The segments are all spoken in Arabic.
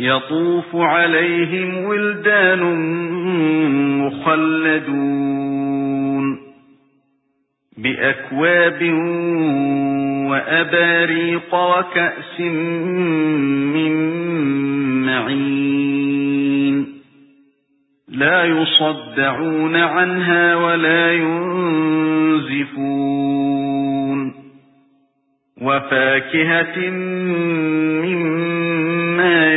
يطوف عليهم ولدان مخلدون بأكواب وأباريق وكأس من معين لا يصدعون عنها ولا ينزفون وفاكهة مما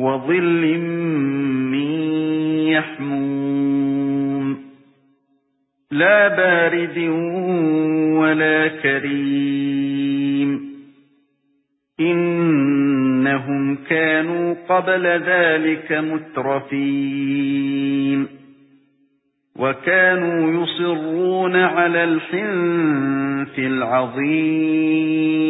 وظل من يحموم. لا بارد ولا كريم. إنهم كانوا قبل ذلك مترفين. وكانوا يصرون على الحنث العظيم.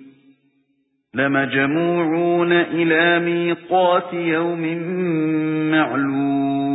لمجموعون إلى ميقات يوم معلوم.